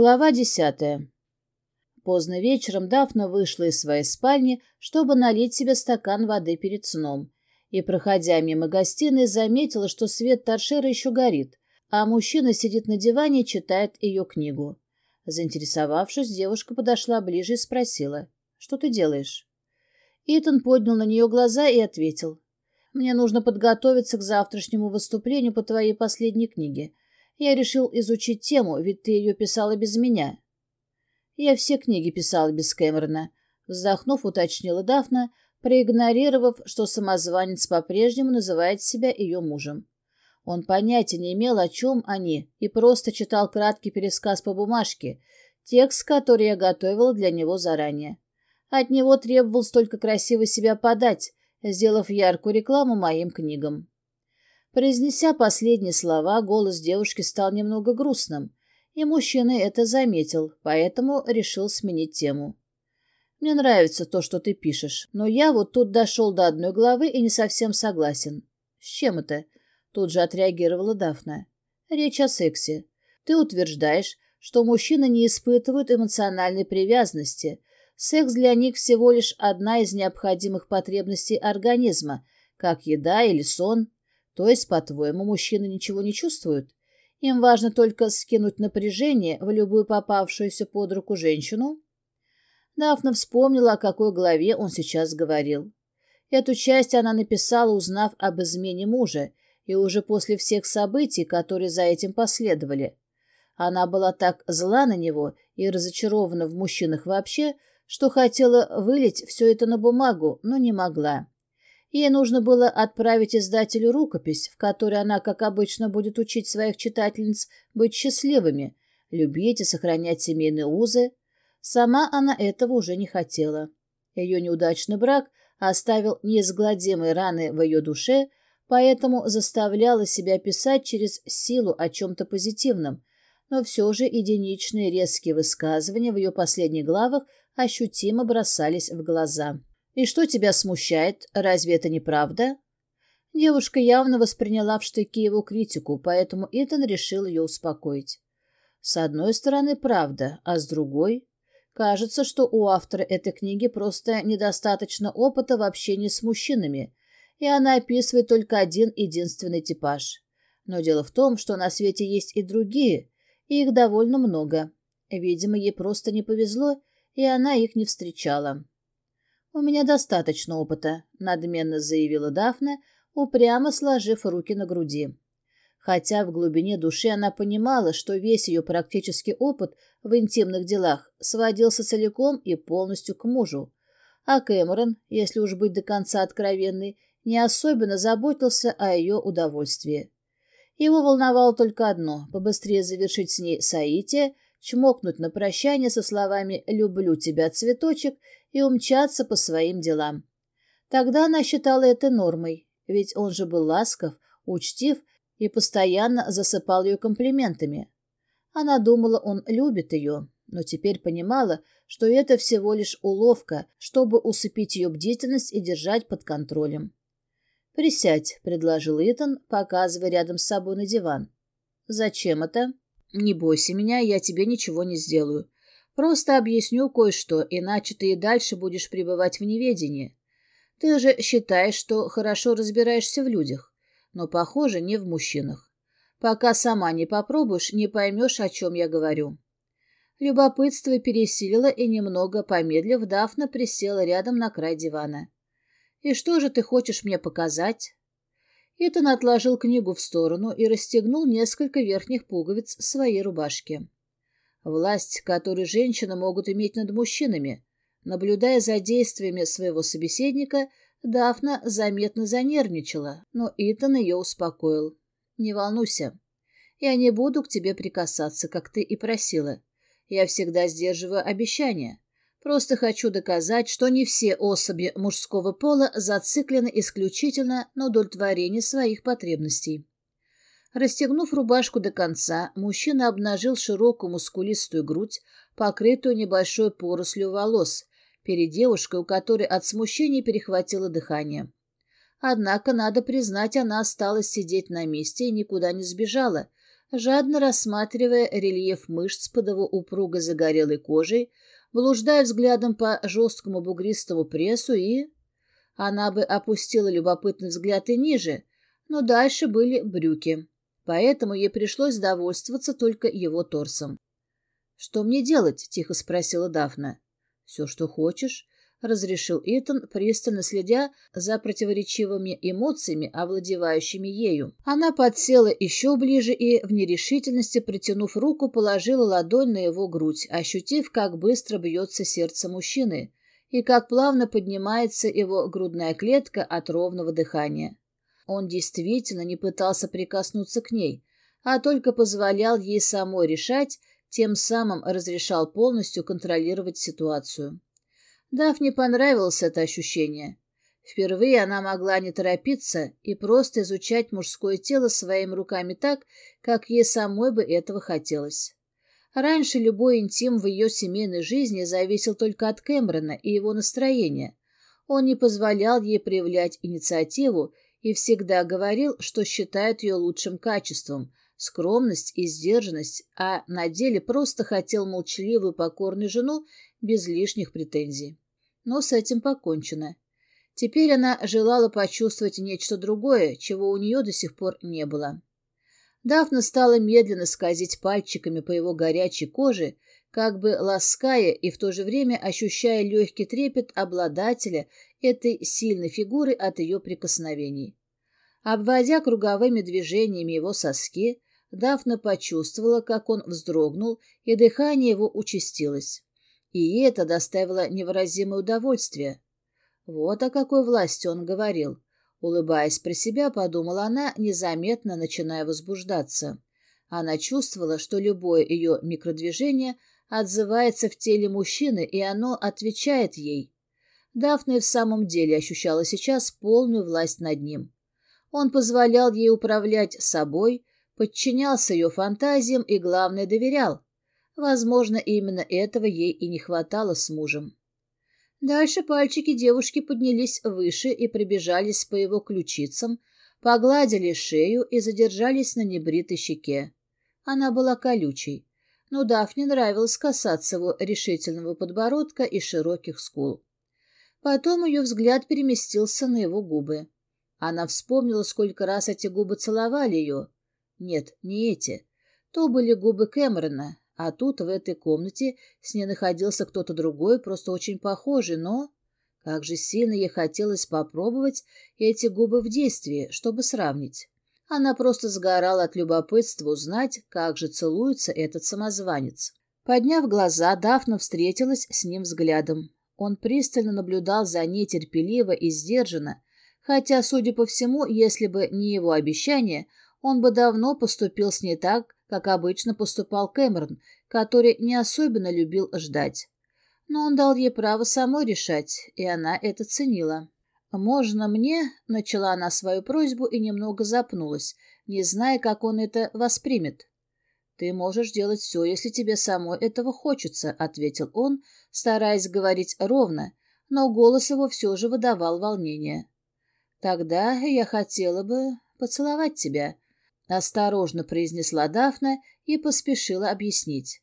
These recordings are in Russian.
Глава десятая. Поздно вечером Дафна вышла из своей спальни, чтобы налить себе стакан воды перед сном, и, проходя мимо гостиной, заметила, что свет торшера еще горит, а мужчина сидит на диване и читает ее книгу. Заинтересовавшись, девушка подошла ближе и спросила, «Что ты делаешь?» Итан поднял на нее глаза и ответил, «Мне нужно подготовиться к завтрашнему выступлению по твоей последней книге. Я решил изучить тему, ведь ты ее писала без меня. Я все книги писала без Кэмерона. Вздохнув, уточнила Дафна, проигнорировав, что самозванец по-прежнему называет себя ее мужем. Он понятия не имел, о чем они, и просто читал краткий пересказ по бумажке, текст, который я готовила для него заранее. От него требовалось только красиво себя подать, сделав яркую рекламу моим книгам. Произнеся последние слова, голос девушки стал немного грустным, и мужчина это заметил, поэтому решил сменить тему. «Мне нравится то, что ты пишешь, но я вот тут дошел до одной главы и не совсем согласен». «С чем это?» — тут же отреагировала Дафна. «Речь о сексе. Ты утверждаешь, что мужчины не испытывают эмоциональной привязанности. Секс для них всего лишь одна из необходимых потребностей организма, как еда или сон». То есть, по-твоему, мужчины ничего не чувствуют? Им важно только скинуть напряжение в любую попавшуюся под руку женщину? Дафна вспомнила, о какой главе он сейчас говорил. Эту часть она написала, узнав об измене мужа, и уже после всех событий, которые за этим последовали. Она была так зла на него и разочарована в мужчинах вообще, что хотела вылить все это на бумагу, но не могла. Ей нужно было отправить издателю рукопись, в которой она, как обычно, будет учить своих читательниц быть счастливыми, любить и сохранять семейные узы. Сама она этого уже не хотела. Ее неудачный брак оставил неизгладимые раны в ее душе, поэтому заставляла себя писать через силу о чем-то позитивном, но все же единичные резкие высказывания в ее последних главах ощутимо бросались в глаза. «И что тебя смущает? Разве это не правда?» Девушка явно восприняла в штыки его критику, поэтому Итан решил ее успокоить. С одной стороны, правда, а с другой... Кажется, что у автора этой книги просто недостаточно опыта в общении с мужчинами, и она описывает только один единственный типаж. Но дело в том, что на свете есть и другие, и их довольно много. Видимо, ей просто не повезло, и она их не встречала. «У меня достаточно опыта», — надменно заявила Дафна, упрямо сложив руки на груди. Хотя в глубине души она понимала, что весь ее практический опыт в интимных делах сводился целиком и полностью к мужу. А Кэмерон, если уж быть до конца откровенной, не особенно заботился о ее удовольствии. Его волновало только одно — побыстрее завершить с ней соитие, чмокнуть на прощание со словами «люблю тебя, цветочек» и умчаться по своим делам. Тогда она считала это нормой, ведь он же был ласков, учтив и постоянно засыпал ее комплиментами. Она думала, он любит ее, но теперь понимала, что это всего лишь уловка, чтобы усыпить ее бдительность и держать под контролем. «Присядь», — предложил Итан, показывая рядом с собой на диван. «Зачем это?» «Не бойся меня, я тебе ничего не сделаю. Просто объясню кое-что, иначе ты и дальше будешь пребывать в неведении. Ты же считаешь, что хорошо разбираешься в людях, но, похоже, не в мужчинах. Пока сама не попробуешь, не поймешь, о чем я говорю». Любопытство пересилило, и немного помедлив, Дафна присела рядом на край дивана. «И что же ты хочешь мне показать?» Итан отложил книгу в сторону и расстегнул несколько верхних пуговиц своей рубашки. Власть, которую женщины могут иметь над мужчинами. Наблюдая за действиями своего собеседника, Дафна заметно занервничала, но Итан ее успокоил. «Не волнуйся. Я не буду к тебе прикасаться, как ты и просила. Я всегда сдерживаю обещания. Просто хочу доказать, что не все особи мужского пола зациклены исключительно на удовлетворении своих потребностей. Расстегнув рубашку до конца, мужчина обнажил широкую мускулистую грудь, покрытую небольшой порослью волос, перед девушкой, у которой от смущения перехватило дыхание. Однако, надо признать, она осталась сидеть на месте и никуда не сбежала, жадно рассматривая рельеф мышц под его упруго загорелой кожей, блуждая взглядом по жесткому бугристому прессу и... Она бы опустила любопытный взгляд и ниже, но дальше были брюки, поэтому ей пришлось довольствоваться только его торсом. «Что мне делать?» — тихо спросила Дафна. «Все, что хочешь», — разрешил Итан, пристально следя за противоречивыми эмоциями, овладевающими ею. Она подсела еще ближе и, в нерешительности протянув руку, положила ладонь на его грудь, ощутив, как быстро бьется сердце мужчины и как плавно поднимается его грудная клетка от ровного дыхания. Он действительно не пытался прикоснуться к ней, а только позволял ей самой решать, тем самым разрешал полностью контролировать ситуацию. Дафне понравилось это ощущение. Впервые она могла не торопиться и просто изучать мужское тело своими руками так, как ей самой бы этого хотелось. Раньше любой интим в ее семейной жизни зависел только от Кэмерона и его настроения. Он не позволял ей проявлять инициативу и всегда говорил, что считает ее лучшим качеством, скромность и сдержанность, а на деле просто хотел молчаливую покорную жену без лишних претензий. Но с этим покончено. Теперь она желала почувствовать нечто другое, чего у нее до сих пор не было. Дафна стала медленно скользить пальчиками по его горячей коже, как бы лаская и в то же время ощущая легкий трепет обладателя этой сильной фигуры от ее прикосновений. Обводя круговыми движениями его соски, Дафна почувствовала, как он вздрогнул, и дыхание его участилось. И это доставило невыразимое удовольствие. Вот о какой власти он говорил. Улыбаясь про себя, подумала она, незаметно начиная возбуждаться. Она чувствовала, что любое ее микродвижение отзывается в теле мужчины, и оно отвечает ей. Дафна в самом деле ощущала сейчас полную власть над ним. Он позволял ей управлять собой, подчинялся ее фантазиям и, главное, доверял. Возможно, именно этого ей и не хватало с мужем. Дальше пальчики девушки поднялись выше и пробежались по его ключицам, погладили шею и задержались на небритой щеке. Она была колючей, но Дафне нравилось касаться его решительного подбородка и широких скул. Потом ее взгляд переместился на его губы. Она вспомнила, сколько раз эти губы целовали ее. Нет, не эти. То были губы Кэмерона, а тут, в этой комнате, с ней находился кто-то другой, просто очень похожий, но... Как же сильно ей хотелось попробовать эти губы в действии, чтобы сравнить. Она просто сгорала от любопытства узнать, как же целуется этот самозванец. Подняв глаза, Дафна встретилась с ним взглядом. Он пристально наблюдал за ней терпеливо и сдержанно, хотя, судя по всему, если бы не его обещание, он бы давно поступил с ней так, как обычно поступал Кэмерон, который не особенно любил ждать. Но он дал ей право самой решать, и она это ценила. «Можно мне?» — начала она свою просьбу и немного запнулась, не зная, как он это воспримет. «Ты можешь делать все, если тебе самой этого хочется», — ответил он, стараясь говорить ровно, но голос его все же выдавал волнение. «Тогда я хотела бы поцеловать тебя», Осторожно произнесла Дафна и поспешила объяснить.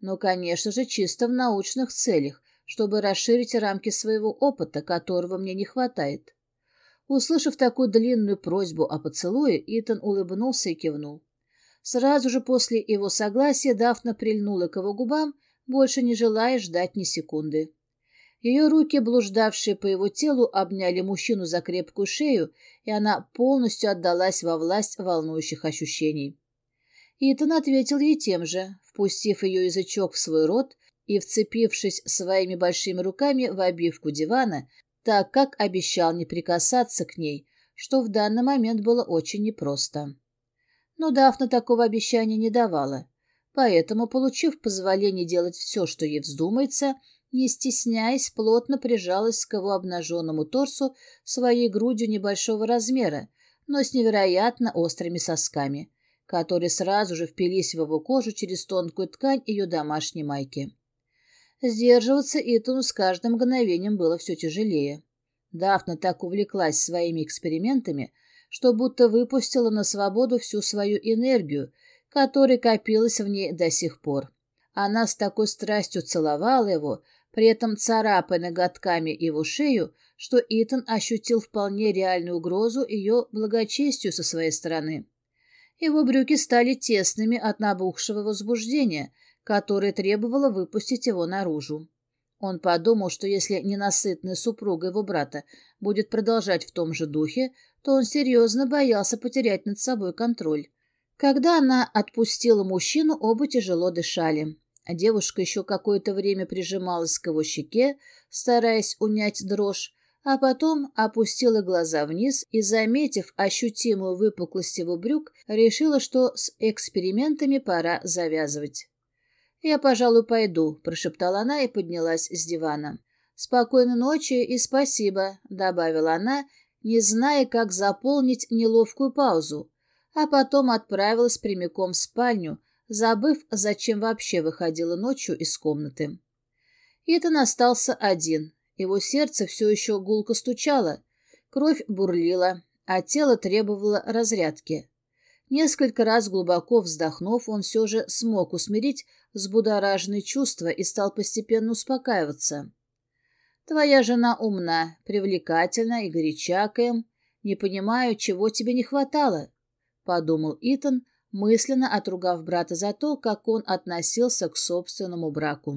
Ну, конечно же, чисто в научных целях, чтобы расширить рамки своего опыта, которого мне не хватает. Услышав такую длинную просьбу о поцелуе, Итан улыбнулся и кивнул. Сразу же после его согласия Дафна прильнула к его губам, больше не желая ждать ни секунды. Ее руки, блуждавшие по его телу, обняли мужчину за крепкую шею, и она полностью отдалась во власть волнующих ощущений. Итан ответил ей тем же, впустив ее язычок в свой рот и вцепившись своими большими руками в обивку дивана, так как обещал не прикасаться к ней, что в данный момент было очень непросто. Но Дафна такого обещания не давала, поэтому, получив позволение делать все, что ей вздумается, не стесняясь, плотно прижалась к его обнаженному торсу своей грудью небольшого размера, но с невероятно острыми сосками, которые сразу же впились в его кожу через тонкую ткань ее домашней майки. Сдерживаться Итану с каждым мгновением было все тяжелее. Дафна так увлеклась своими экспериментами, что будто выпустила на свободу всю свою энергию, которая копилась в ней до сих пор. Она с такой страстью целовала его, при этом царапая ноготками его шею, что Итан ощутил вполне реальную угрозу ее благочестию со своей стороны. Его брюки стали тесными от набухшего возбуждения, которое требовало выпустить его наружу. Он подумал, что если ненасытная супруга его брата будет продолжать в том же духе, то он серьезно боялся потерять над собой контроль. Когда она отпустила мужчину, оба тяжело дышали. Девушка еще какое-то время прижималась к его щеке, стараясь унять дрожь, а потом опустила глаза вниз и, заметив ощутимую выпуклость его брюк, решила, что с экспериментами пора завязывать. «Я, пожалуй, пойду», — прошептала она и поднялась с дивана. «Спокойной ночи и спасибо», — добавила она, не зная, как заполнить неловкую паузу, а потом отправилась прямиком в спальню, забыв, зачем вообще выходила ночью из комнаты. Итан остался один. Его сердце все еще гулко стучало, кровь бурлила, а тело требовало разрядки. Несколько раз глубоко вздохнув, он все же смог усмирить взбудораженные чувства и стал постепенно успокаиваться. «Твоя жена умна, привлекательна и горяча. Не понимаю, чего тебе не хватало», — подумал Итан, мысленно отругав брата за то, как он относился к собственному браку.